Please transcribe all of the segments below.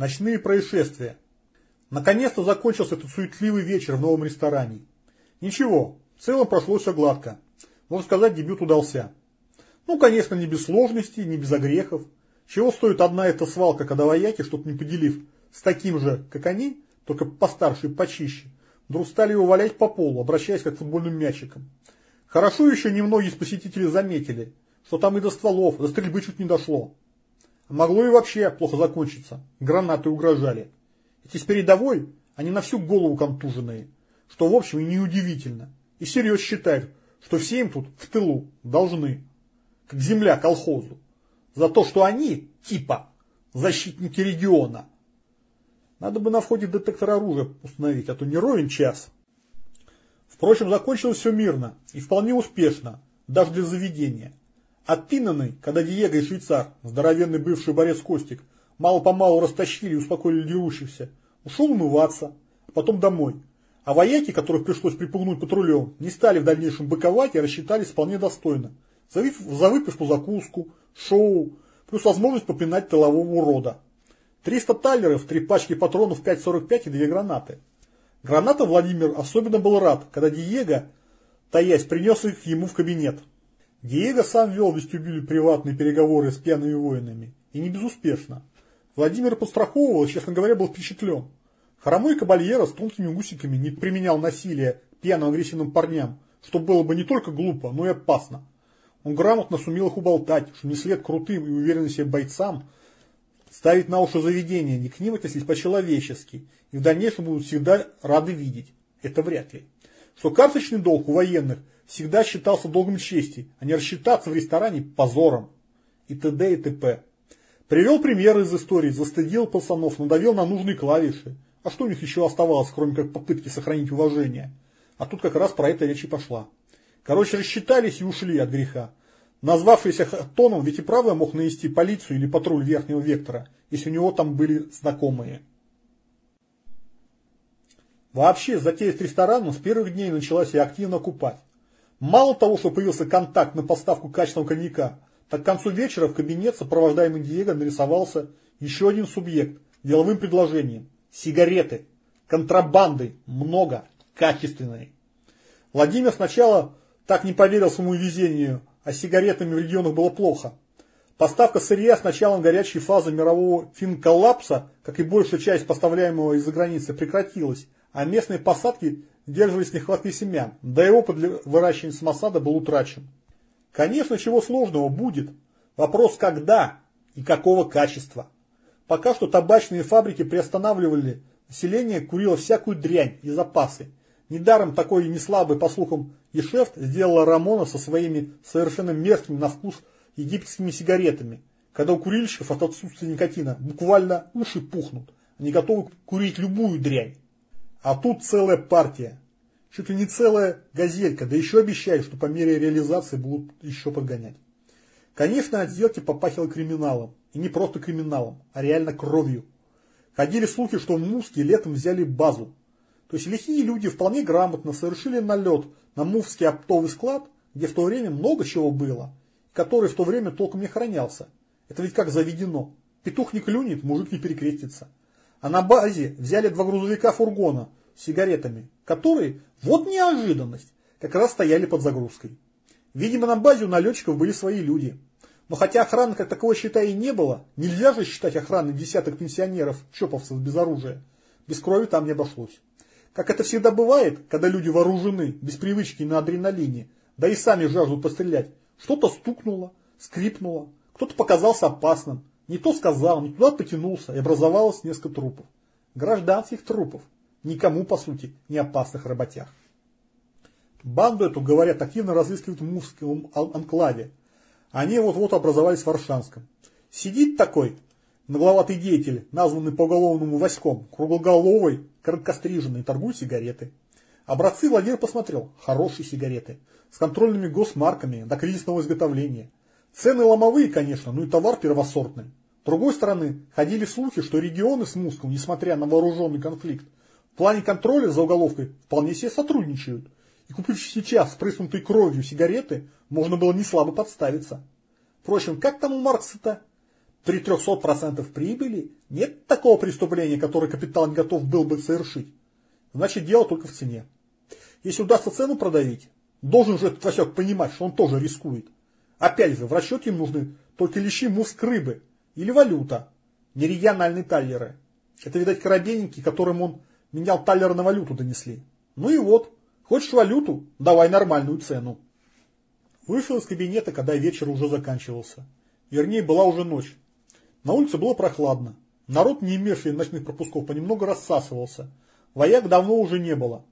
Ночные происшествия. Наконец-то закончился этот суетливый вечер в новом ресторане. Ничего, в целом прошло все гладко. Можно сказать, дебют удался. Ну, конечно, не без сложностей, не без огрехов. Чего стоит одна эта свалка, когда вояки, что-то не поделив, с таким же, как они, только постарше и почище, вдруг стали его валять по полу, обращаясь как футбольным мячиком. Хорошо еще немногие из посетителей заметили, что там и до стволов, до стрельбы чуть не дошло. Могло и вообще плохо закончиться. Гранаты угрожали. Эти с передовой, они на всю голову контуженные, что в общем и неудивительно. И всерьез считают, что все им тут в тылу должны, как земля колхозу, за то, что они, типа, защитники региона. Надо бы на входе детектор оружия установить, а то не ровен час. Впрочем, закончилось все мирно и вполне успешно, даже для заведения. Отпинанный, когда Диего и швейцар, здоровенный бывший борец Костик, мало-помалу растащили и успокоили дерущихся, ушел умываться, а потом домой. А вояки, которых пришлось припугнуть патрулем, не стали в дальнейшем быковать и рассчитались вполне достойно. За, за выпивку, закуску, шоу, плюс возможность попинать тылового урода. 300 таллеров, три пачки патронов 5.45 и две гранаты. Граната Владимир особенно был рад, когда Диего, таясь, принес их ему в кабинет. Диего сам вел в вестибюле приватные переговоры с пьяными воинами, и не безуспешно. Владимир подстраховывал, честно говоря, был впечатлен. Хромой кабальера с тонкими усиками не применял насилие пьяным агрессивным парням, что было бы не только глупо, но и опасно. Он грамотно сумел их уболтать, что не след крутым и уверенным себе бойцам ставить на уши заведения, не к ним отнеслись по-человечески, и в дальнейшем будут всегда рады видеть. Это вряд ли. Что карточный долг у военных всегда считался долгом чести, а не рассчитаться в ресторане позором. И т.д. и т.п. Привел примеры из истории, застыдил пацанов, надавил на нужные клавиши. А что у них еще оставалось, кроме как попытки сохранить уважение? А тут как раз про это речь и пошла. Короче, рассчитались и ушли от греха. Назвавшийся тоном, ведь и правда мог навести полицию или патруль верхнего вектора, если у него там были знакомые. Вообще, затея с рестораном с первых дней началась и активно купать. Мало того, что появился контакт на поставку качественного коньяка, так к концу вечера в кабинет, сопровождаемый Диего, нарисовался еще один субъект деловым предложением. Сигареты. Контрабанды. Много. Качественные. Владимир сначала так не поверил своему везению, а сигаретами в регионах было плохо. Поставка сырья с началом горячей фазы мирового финколлапса, как и большая часть поставляемого из-за границы, прекратилась, а местные посадки держались нехватки семян, да и опыт для выращивания самосада был утрачен. Конечно, чего сложного будет. Вопрос когда и какого качества. Пока что табачные фабрики приостанавливали, население курило всякую дрянь и запасы. Недаром такой неслабый, по слухам, гешефт сделала Рамона со своими совершенно мерзкими на вкус египетскими сигаретами, когда у курильщиков от отсутствия никотина буквально уши пухнут, они готовы курить любую дрянь. А тут целая партия. Чуть ли не целая газелька, да еще обещают, что по мере реализации будут еще подгонять. Конечно, от сделки попахило криминалом. И не просто криминалом, а реально кровью. Ходили слухи, что в Мувске летом взяли базу. То есть лихие люди вполне грамотно совершили налет на Мувский оптовый склад, где в то время много чего было, который в то время толком не хранялся. Это ведь как заведено. Петух не клюнет, мужик не перекрестится. А на базе взяли два грузовика фургона с сигаретами, которые, вот неожиданность, как раз стояли под загрузкой. Видимо, на базе у налетчиков были свои люди. Но хотя охраны как таковой, считай, и не было, нельзя же считать охраной десяток пенсионеров, чоповцев без оружия. Без крови там не обошлось. Как это всегда бывает, когда люди вооружены, без привычки на адреналине, да и сами жаждут пострелять, что-то стукнуло, скрипнуло, кто-то показался опасным, не то сказал, не туда потянулся, и образовалось несколько трупов. Гражданских трупов, никому, по сути, не опасных работях. Банду эту, говорят, активно разыскивают в Мувском анклаве. Они вот-вот образовались в Варшанском. Сидит такой нагловатый деятель, названный по уголовному Васьком, круглоголовый, короткостриженный, торгует сигареты. Образцы Владимир посмотрел. Хорошие сигареты. С контрольными госмарками до кризисного изготовления. Цены ломовые, конечно, но и товар первосортный. С другой стороны, ходили слухи, что регионы с Муском, несмотря на вооруженный конфликт, в плане контроля за уголовкой вполне себе сотрудничают. И купив сейчас спрыснутой кровью сигареты, можно было не слабо подставиться. Впрочем, как там у Маркса-то? При 300% прибыли нет такого преступления, которое капитал не готов был бы совершить. Значит, дело только в цене. Если удастся цену продавить, должен же этот Васек понимать, что он тоже рискует. Опять же, в расчете им нужны только лещи муск рыбы или валюта, не региональные таллеры. Это, видать, корабейники, которым он менял таллер на валюту донесли. Ну и вот, хочешь валюту, давай нормальную цену. Вышел из кабинета, когда вечер уже заканчивался. Вернее, была уже ночь. На улице было прохладно. Народ, не имевший ночных пропусков, понемногу рассасывался. Вояк давно уже не было.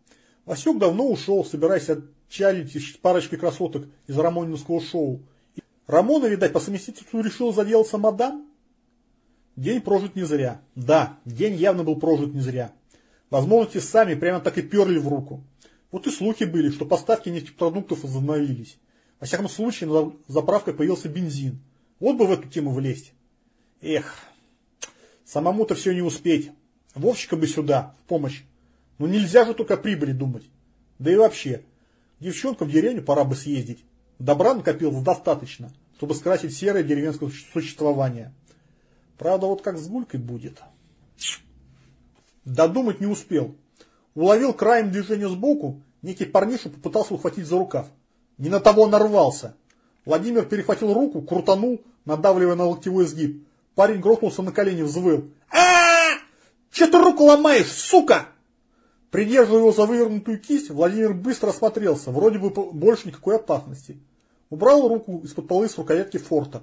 Васек давно ушел, собираясь отчалить с парочкой красоток из Рамониновского шоу. Рамона, видать, по совместительству решил заделаться мадам? День прожит не зря. Да, день явно был прожит не зря. Возможности сами прямо так и перли в руку. Вот и слухи были, что поставки нефтепродуктов возобновились. Во всяком случае, на заправках появился бензин. Вот бы в эту тему влезть. Эх, самому-то все не успеть. Вовчика бы сюда, в помощь. Но нельзя же только о прибыли думать. Да и вообще, девчонкам в деревню пора бы съездить. Добра накопилось достаточно, чтобы скрасить серое деревенское существование. Правда, вот как с Гулькой будет. Додумать не успел. Уловил краем движения сбоку, некий парниша попытался ухватить за рукав. Не на того нарвался. Владимир перехватил руку, крутанул, надавливая на локтевой сгиб. Парень грохнулся на колени, взвыл. а Че ты руку ломаешь, сука? Придерживая его за вывернутую кисть, Владимир быстро осмотрелся, вроде бы больше никакой опасности. Убрал руку из-под полы с рукоятки форта.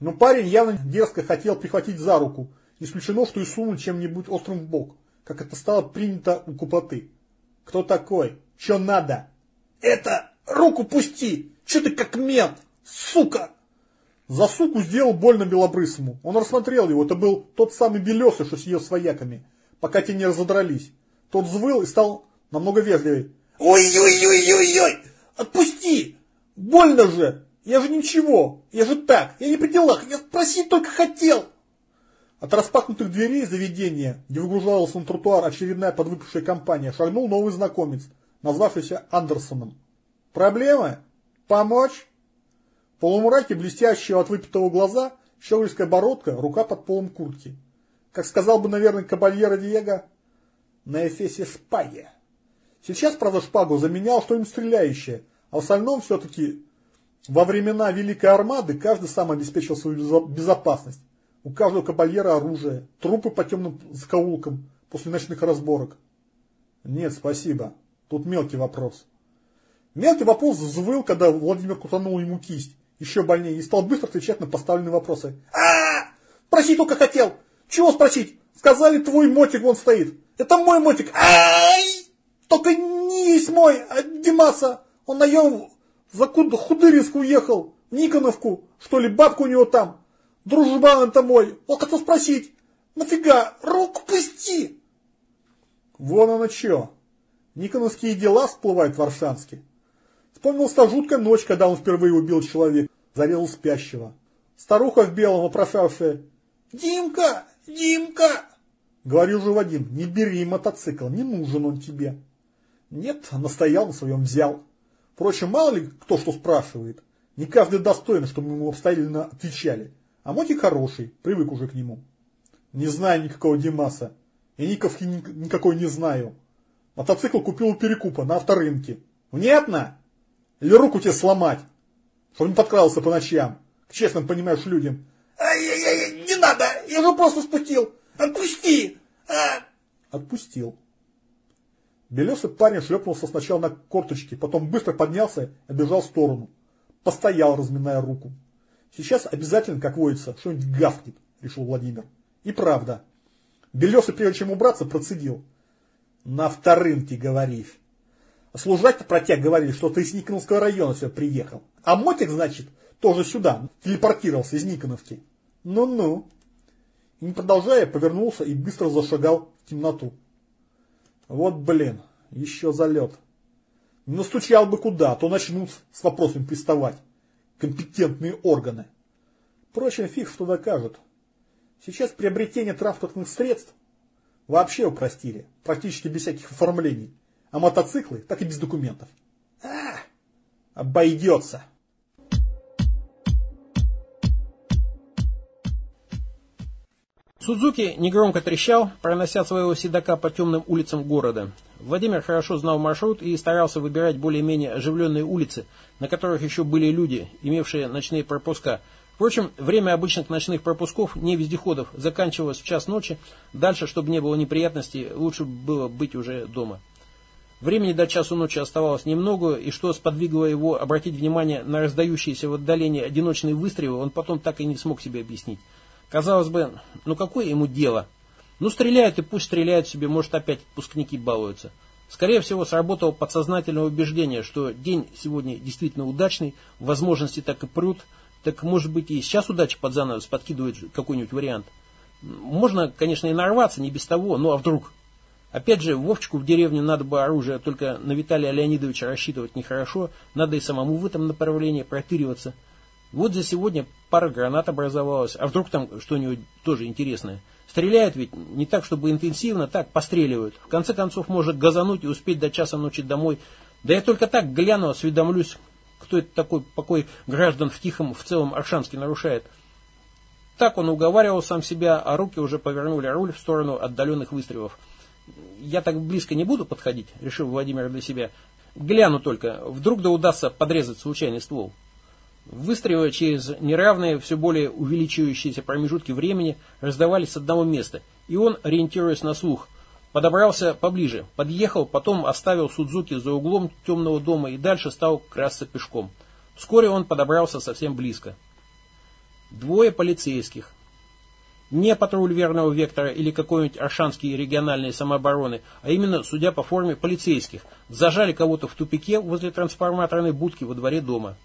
Но парень явно дерзко хотел прихватить за руку, исключено, что и сунуть чем-нибудь острым в бок, как это стало принято у купоты. «Кто такой? Че надо?» «Это... Руку пусти! Че ты как мент? Сука!» За суку сделал больно белобрысому. Он рассмотрел его. Это был тот самый белесый, что сидел с вояками, пока те не разодрались. Тот взвыл и стал намного вежливее. «Ой-ой-ой-ой-ой! Отпусти! Больно же! Я же ничего! Я же так! Я не при делах! Я спросить только хотел!» От распахнутых дверей заведения, где выгружалась на тротуар очередная подвыпившая компания, шагнул новый знакомец, назвавшийся Андерсоном. «Проблемы? Помочь?» В полумраке, блестящего от выпитого глаза, щегольская бородка, рука под полом куртки. Как сказал бы, наверное, кабальера Диего, на эфесе шпаги. Сейчас, правда, шпагу заменял что-нибудь стреляющее, а в остальном все-таки во времена Великой Армады каждый сам обеспечил свою безопасность. У каждого кабальера оружие, трупы по темным закоулкам после ночных разборок. Нет, спасибо. Тут мелкий вопрос. Мелкий вопрос взвыл, когда Владимир кутанул ему кисть еще больнее, и стал быстро отвечать на поставленные вопросы. а, -а, Просить только хотел! Чего спросить? Сказали, твой мотик вон стоит. Это мой мотик. Ай! Только не есть мой, а Димаса. Он наем за Худыринск уехал. В Никоновку. Что ли, бабка у него там. Дружбан это мой. Он хотел спросить. Нафига? Руку пусти. Вон оно что. Никоновские дела всплывают в Варшанске. Вспомнилась та жуткая ночь, когда он впервые убил человека, зарезал спящего. Старуха в белом, вопрошавшая «Димка! Димка!» Говорю же Вадим, не бери мотоцикл, не нужен он тебе. Нет, настоял на своем, взял. Впрочем, мало ли кто что спрашивает. Не каждый достоин, чтобы ему обстоятельно отвечали. А Мотик хороший, привык уже к нему. Не знаю никакого Димаса. И Никовки никакой не знаю. Мотоцикл купил у Перекупа на авторынке. Внятно? Или руку тебе сломать, чтобы не подкрался по ночам, к честным, понимаешь, людям. Ай-яй-яй, не надо, я же просто спустил. Отпусти! А! Отпустил. Белесый парень шлепнулся сначала на корточки, потом быстро поднялся и бежал в сторону. Постоял, разминая руку. Сейчас обязательно, как водится, что-нибудь гавкнет, решил Владимир. И правда. Белесый, прежде чем убраться, процедил. На вторынке говоришь. Служать-то про тебя говорили, что ты из Никоновского района все приехал. А Мотик, значит, тоже сюда, телепортировался из Никоновки. Ну-ну. И не продолжая, повернулся и быстро зашагал в темноту. Вот блин, еще залет. Настучал бы куда, то начнут с вопросами приставать. Компетентные органы. Впрочем, фиг что докажут. Сейчас приобретение транспортных средств вообще упростили, практически без всяких оформлений. А мотоциклы так и без документов. А, обойдется. Судзуки негромко трещал, пронося своего седока по темным улицам города. Владимир хорошо знал маршрут и старался выбирать более-менее оживленные улицы, на которых еще были люди, имевшие ночные пропуска. Впрочем, время обычных ночных пропусков, не вездеходов, заканчивалось в час ночи. Дальше, чтобы не было неприятностей, лучше было быть уже дома. Времени до часу ночи оставалось немного, и что сподвигло его обратить внимание на раздающиеся в отдалении одиночные выстрелы, он потом так и не смог себе объяснить. Казалось бы, ну какое ему дело? Ну стреляют и пусть стреляют себе, может опять выпускники балуются. Скорее всего, сработало подсознательное убеждение, что день сегодня действительно удачный, возможности так и прут, так может быть и сейчас удача под занавес подкидывает какой-нибудь вариант. Можно, конечно, и нарваться, не без того, ну а вдруг? Опять же, Вовчику в деревню надо бы оружие, только на Виталия Леонидовича рассчитывать нехорошо, надо и самому в этом направлении протыриваться. Вот за сегодня пара гранат образовалась, а вдруг там что-нибудь тоже интересное. Стреляют ведь не так, чтобы интенсивно, так, постреливают. В конце концов, может газануть и успеть до часа ночи домой. Да я только так гляну, осведомлюсь, кто это такой покой граждан в Тихом, в целом Аршанске нарушает. Так он уговаривал сам себя, а руки уже повернули руль в сторону отдаленных выстрелов. Я так близко не буду подходить, решил Владимир для себя. Гляну только, вдруг да удастся подрезать случайный ствол. Выстрелы через неравные, все более увеличивающиеся промежутки времени раздавались с одного места, и он, ориентируясь на слух, подобрался поближе, подъехал, потом оставил Судзуки за углом темного дома и дальше стал красться пешком. Вскоре он подобрался совсем близко. Двое полицейских. Не патруль верного вектора или какой-нибудь аршанские региональные самообороны, а именно, судя по форме, полицейских, зажали кого-то в тупике возле трансформаторной будки во дворе дома.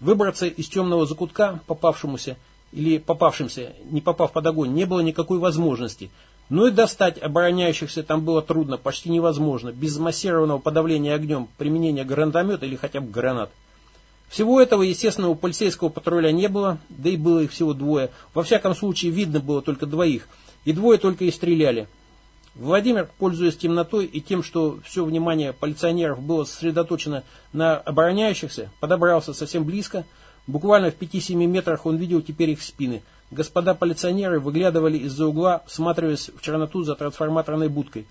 Выбраться из темного закутка, попавшемуся или попавшимся, не попав под огонь, не было никакой возможности. Но и достать обороняющихся там было трудно, почти невозможно, без массированного подавления огнем, применения гранатомета или хотя бы гранат. Всего этого, естественно, у полицейского патруля не было, да и было их всего двое. Во всяком случае, видно было только двоих, и двое только и стреляли. Владимир, пользуясь темнотой и тем, что все внимание полиционеров было сосредоточено на обороняющихся, подобрался совсем близко. Буквально в 5-7 метрах он видел теперь их спины. Господа полиционеры выглядывали из-за угла, всматриваясь в черноту за трансформаторной будкой.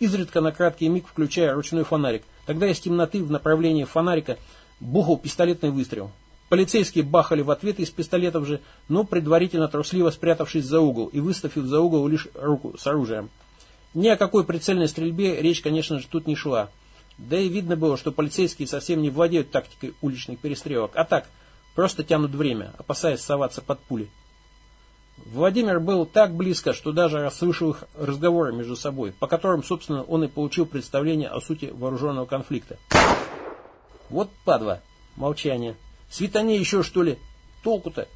Изредка на краткий миг включая ручной фонарик. Тогда из темноты в направлении фонарика бухал пистолетный выстрел. Полицейские бахали в ответ из пистолетов же, но предварительно трусливо спрятавшись за угол и выставив за угол лишь руку с оружием. Ни о какой прицельной стрельбе речь, конечно же, тут не шла. Да и видно было, что полицейские совсем не владеют тактикой уличных перестрелок, а так, просто тянут время, опасаясь соваться под пули. Владимир был так близко, что даже расслышал их разговоры между собой, по которым, собственно, он и получил представление о сути вооруженного конфликта. Вот падла. Молчание. Светане еще, что ли? Толку-то?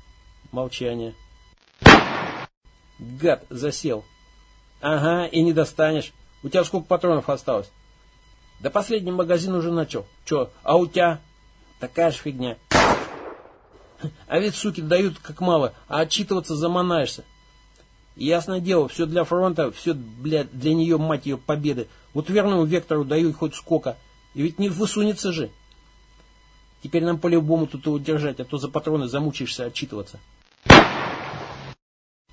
Молчание. Гад засел. Ага, и не достанешь. У тебя сколько патронов осталось? Да последний магазин уже начал. Че, а у тебя? Такая же фигня. А ведь, суки, дают как мало, а отчитываться заманаешься. Ясное дело, все для фронта, все, блядь, для нее, мать ее, победы. Вот верному вектору дают хоть сколько. И ведь не высунется же. Теперь нам по-любому тут его держать, а то за патроны замучаешься отчитываться.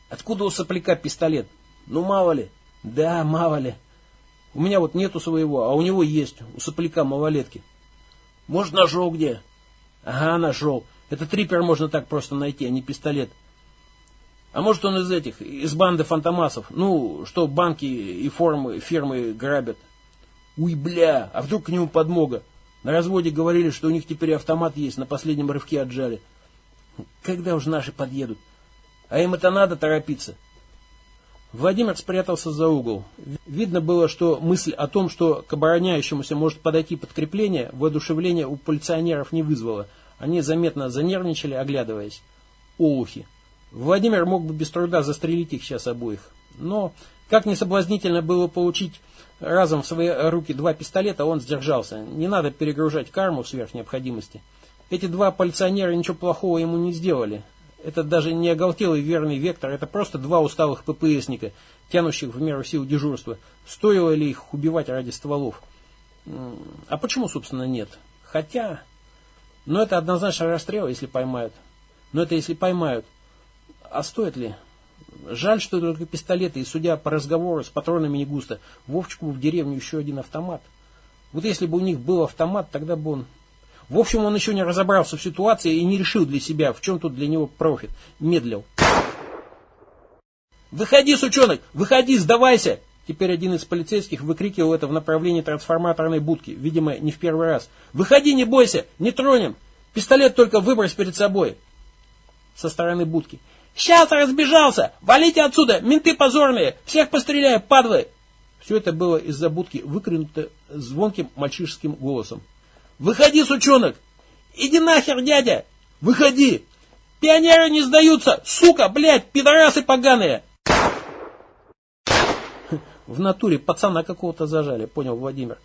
Откуда у сопляка пистолет? Ну, мало ли. Да, мало ли. У меня вот нету своего, а у него есть, у сопляка малолетки. Может, нашел где? Ага, нашел. Это трипер можно так просто найти, а не пистолет. А может, он из этих, из банды фантомасов. Ну, что банки и формы, фирмы грабят. Уй, бля, а вдруг к нему подмога? На разводе говорили, что у них теперь автомат есть, на последнем рывке отжали. Когда уж наши подъедут? А им это надо торопиться. Владимир спрятался за угол. Видно было, что мысль о том, что к обороняющемуся может подойти подкрепление, воодушевление у полиционеров не вызвала. Они заметно занервничали, оглядываясь. Олухи. Владимир мог бы без труда застрелить их сейчас обоих. Но, как не соблазнительно было получить разом в свои руки два пистолета, он сдержался. Не надо перегружать карму сверх необходимости. Эти два полиционера ничего плохого ему не сделали. Это даже не оголтелый верный вектор, это просто два усталых ППСника, тянущих в меру сил дежурства. Стоило ли их убивать ради стволов? А почему, собственно, нет? Хотя... Но это однозначно расстрел, если поймают. Но это если поймают. А стоит ли? Жаль, что только пистолеты, и судя по разговору с патронами не густо, Вовчику в деревню еще один автомат. Вот если бы у них был автомат, тогда бы он... В общем, он еще не разобрался в ситуации и не решил для себя, в чем тут для него профит. Медлил. «Выходи, сучонок! Выходи, сдавайся!» Теперь один из полицейских выкрикивал это в направлении трансформаторной будки, видимо, не в первый раз. «Выходи, не бойся! Не тронем! Пистолет только выбрось перед собой!» Со стороны будки. «Сейчас разбежался! Валите отсюда! Менты позорные! Всех постреляю, падлы!» Все это было из-за будки выкрикнуто звонким мальчишеским голосом. «Выходи, сучонок! Иди нахер, дядя! Выходи! Пионеры не сдаются! Сука, блядь, пидорасы поганые!» В натуре пацана какого-то зажали, понял Владимир.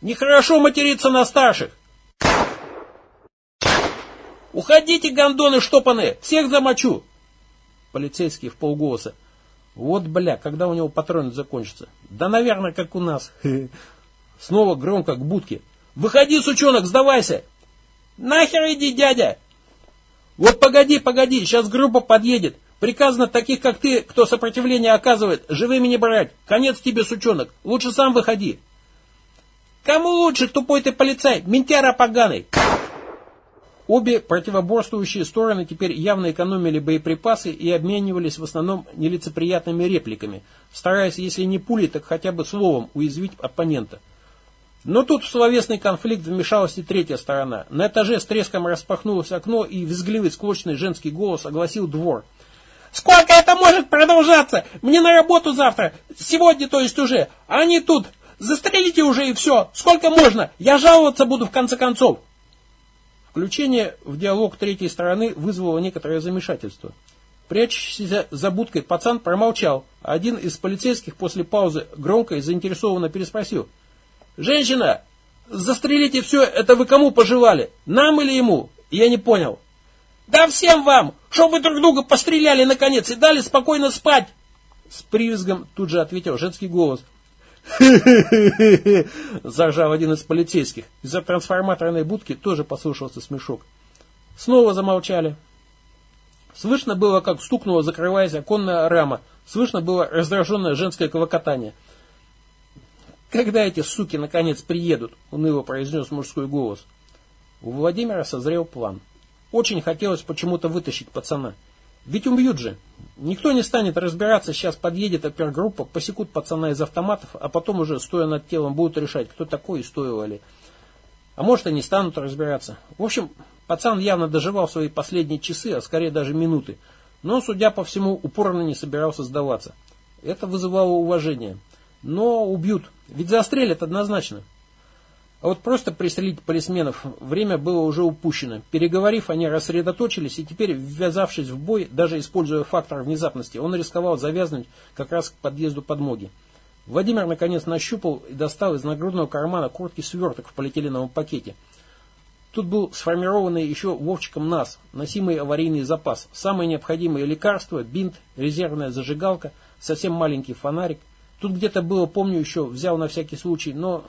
Нехорошо материться на старших. Уходите, гондоны штопаны, всех замочу. Полицейский в полголоса. Вот, бля, когда у него патроны закончатся? Да, наверное, как у нас. Снова громко к будке. Выходи, сучонок, сдавайся. Нахер иди, дядя. Вот погоди, погоди, сейчас группа подъедет. Приказано таких, как ты, кто сопротивление оказывает, живыми не брать. Конец тебе, сучонок. Лучше сам выходи. Кому лучше, тупой ты полицай, ментяра поганый. Обе противоборствующие стороны теперь явно экономили боеприпасы и обменивались в основном нелицеприятными репликами, стараясь, если не пулей, так хотя бы словом уязвить оппонента. Но тут в словесный конфликт вмешалась и третья сторона. На этаже с треском распахнулось окно, и визгливый склочный женский голос огласил двор – Сколько это может продолжаться? Мне на работу завтра. Сегодня, то есть уже. Они тут. Застрелите уже и все. Сколько можно? Я жаловаться буду в конце концов. Включение в диалог третьей стороны вызвало некоторое замешательство. Прячущийся за будкой пацан промолчал, один из полицейских после паузы громко и заинтересованно переспросил. «Женщина, застрелите все, это вы кому пожелали? Нам или ему?» Я не понял. Да всем вам! Чтоб вы друг друга постреляли наконец и дали спокойно спать!» С привизгом тут же ответил женский голос. Заржал один из полицейских. Из-за трансформаторной будки тоже послышался смешок. Снова замолчали. Слышно было, как стукнула, закрываясь оконная рама. Слышно было раздраженное женское клокотание. «Когда эти суки наконец приедут?» — уныло произнес мужской голос. У Владимира созрел план — очень хотелось почему-то вытащить пацана. Ведь убьют же. Никто не станет разбираться, сейчас подъедет опергруппа, посекут пацана из автоматов, а потом уже, стоя над телом, будут решать, кто такой и стоило ли. А может, и не станут разбираться. В общем, пацан явно доживал свои последние часы, а скорее даже минуты. Но, судя по всему, упорно не собирался сдаваться. Это вызывало уважение. Но убьют. Ведь застрелят однозначно. А вот просто пристрелить полисменов время было уже упущено. Переговорив, они рассредоточились, и теперь, ввязавшись в бой, даже используя фактор внезапности, он рисковал завязнуть как раз к подъезду подмоги. Владимир наконец нащупал и достал из нагрудного кармана куртки сверток в полиэтиленовом пакете. Тут был сформированный еще Вовчиком НАС, носимый аварийный запас, самые необходимые лекарства, бинт, резервная зажигалка, совсем маленький фонарик. Тут где-то было, помню, еще взял на всякий случай, но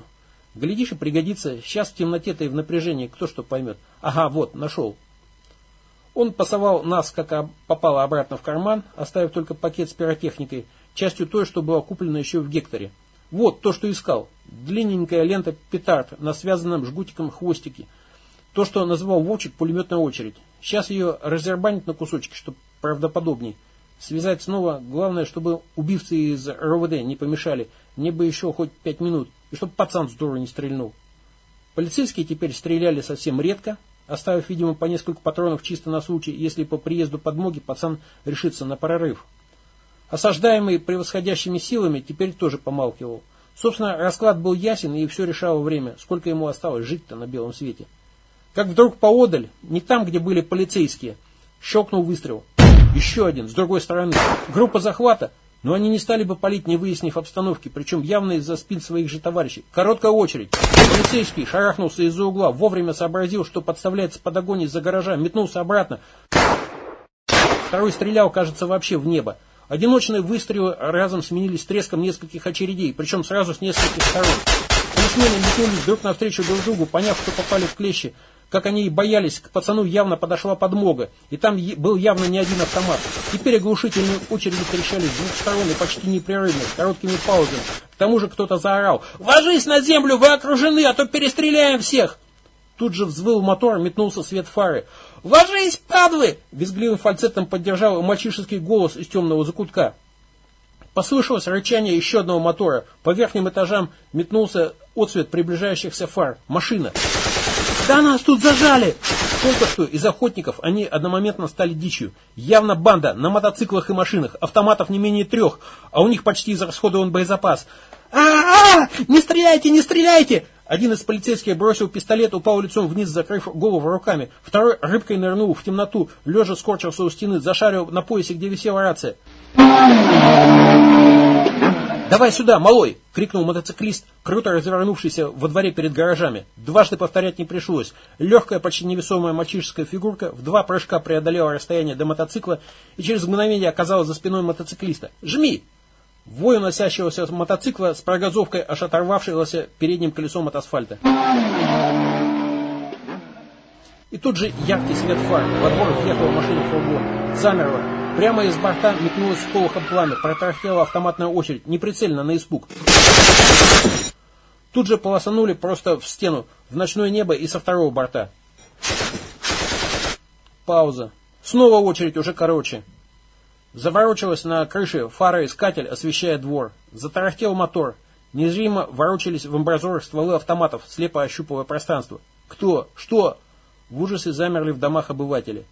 Глядишь и пригодится. Сейчас в темноте-то и в напряжении кто что поймет. Ага, вот, нашел. Он пасовал нас, как попало, обратно в карман, оставив только пакет с пиротехникой, частью той, что было куплено еще в Гекторе. Вот то, что искал. Длинненькая лента петард на связанном жгутиком хвостике. То, что называл Вовчик пулеметная очередь. Сейчас ее разербанить на кусочки, чтобы правдоподобней. Связать снова, главное, чтобы убивцы из РОВД не помешали. Мне бы еще хоть пять минут и чтобы пацан с дуру не стрельнул. Полицейские теперь стреляли совсем редко, оставив, видимо, по несколько патронов чисто на случай, если по приезду подмоги пацан решится на прорыв. Осаждаемый превосходящими силами теперь тоже помалкивал. Собственно, расклад был ясен, и все решало время, сколько ему осталось жить-то на белом свете. Как вдруг поодаль, не там, где были полицейские, щелкнул выстрел. Еще один, с другой стороны. Группа захвата, но они не стали бы палить, не выяснив обстановки, причем явно из-за спин своих же товарищей. Короткая очередь. Полицейский шарахнулся из-за угла, вовремя сообразил, что подставляется под огонь из-за гаража, метнулся обратно. Второй стрелял, кажется, вообще в небо. Одиночные выстрелы разом сменились треском нескольких очередей, причем сразу с нескольких сторон. Полисмены метнулись друг навстречу друг другу, поняв, что попали в клещи. Как они и боялись, к пацану явно подошла подмога, и там был явно не один автомат. Теперь оглушительные очереди трещали с двух сторон и почти непрерывно, с короткими паузами. К тому же кто-то заорал «Ложись на землю, вы окружены, а то перестреляем всех!» Тут же взвыл мотор, метнулся свет фары. «Ложись, падлы!» — визгливым фальцетом поддержал мальчишеский голос из темного закутка. Послышалось рычание еще одного мотора. По верхним этажам метнулся отсвет приближающихся фар. Машина. «Да нас тут зажали!» Только что из охотников они одномоментно стали дичью. Явно банда на мотоциклах и машинах, автоматов не менее трех, а у них почти израсходован боезапас. «А-а-а! Не стреляйте, не стреляйте!» Один из полицейских бросил пистолет, упал лицом вниз, закрыв голову руками. Второй рыбкой нырнул в темноту, лежа скорчился у стены, зашарил на поясе, где висела рация. «Давай сюда, малой!» — крикнул мотоциклист, круто развернувшийся во дворе перед гаражами. Дважды повторять не пришлось. Легкая, почти невесомая мальчишеская фигурка в два прыжка преодолела расстояние до мотоцикла и через мгновение оказалась за спиной мотоциклиста. «Жми!» Вой уносящегося мотоцикла с прогазовкой, аж оторвавшегося передним колесом от асфальта. И тут же яркий свет фар. Во двор въехала машина-фургон. Замерла. Прямо из борта метнулось с полохом пламя, протарахтела автоматная очередь, неприцельно, на испуг. Тут же полосанули просто в стену, в ночное небо и со второго борта. Пауза. Снова очередь, уже короче. Заворочилась на крыше фара-искатель, освещая двор. Затарахтел мотор. Незримо ворочались в амбразорах стволы автоматов, слепо ощупывая пространство. Кто? Что? В ужасе замерли в домах обыватели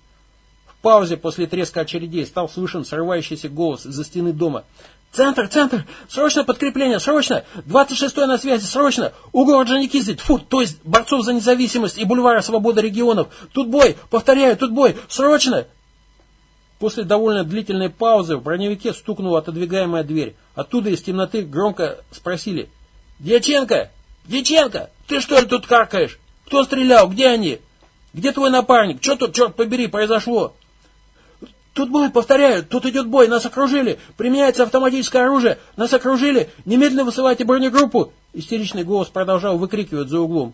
паузе после треска очередей стал слышен срывающийся голос из-за стены дома. «Центр, центр! Срочно подкрепление! Срочно! 26-й на связи! Срочно! Угол Орджоникидзе! Фу, то есть борцов за независимость и бульвара свободы регионов! Тут бой! Повторяю, тут бой! Срочно!» После довольно длительной паузы в броневике стукнула отодвигаемая дверь. Оттуда из темноты громко спросили. «Дьяченко! Дьяченко! Ты что ли тут каркаешь? Кто стрелял? Где они? Где твой напарник? Что тут, черт побери, произошло?» «Тут бой, повторяю, тут идет бой, нас окружили! Применяется автоматическое оружие! Нас окружили! Немедленно высылайте бронегруппу!» Истеричный голос продолжал выкрикивать за углом.